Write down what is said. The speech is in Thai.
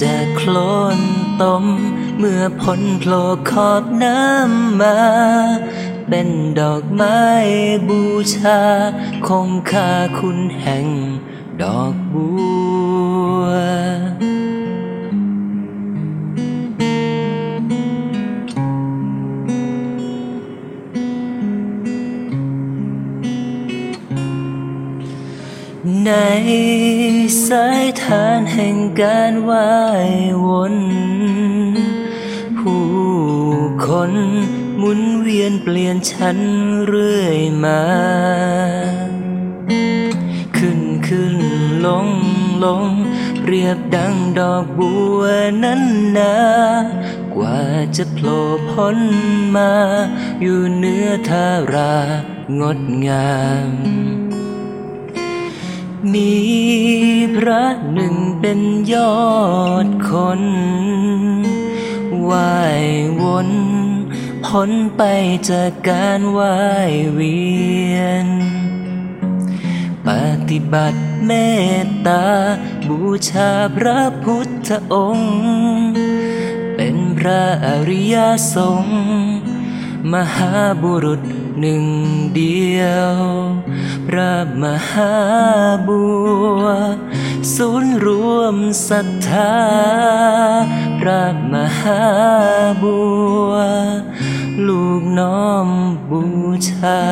จะโคลนตม เมื่อพ้นโผล่ขอบน้ำมา เป็นดอกไม้บูชา คงคาคุณแห่งดอกบัว ในสายทานแห่งการว่ายวนผู้คนหมุนเวียนเปลี่ยนฉันเรื่อยมา ขึ้นขึ้นลงลง เรียบดังดอกบัวนั้นนากว่าจะโผล่พ้นมา อยู่เหนือทารางดงาม มีพระหนึ่งเป็นยอดคนว่ายวนพ้นไปจากการว่ายเวียน ปฏิบัติเมตตา บูชาพระพุทธองค์ เป็นพระอริยสงฆ์มหาบุรุษ หนึ่งเดียว พระมหาบัว ศูนย์รวมศรัทธา พระมหาบัว ลูกน้อมบูชา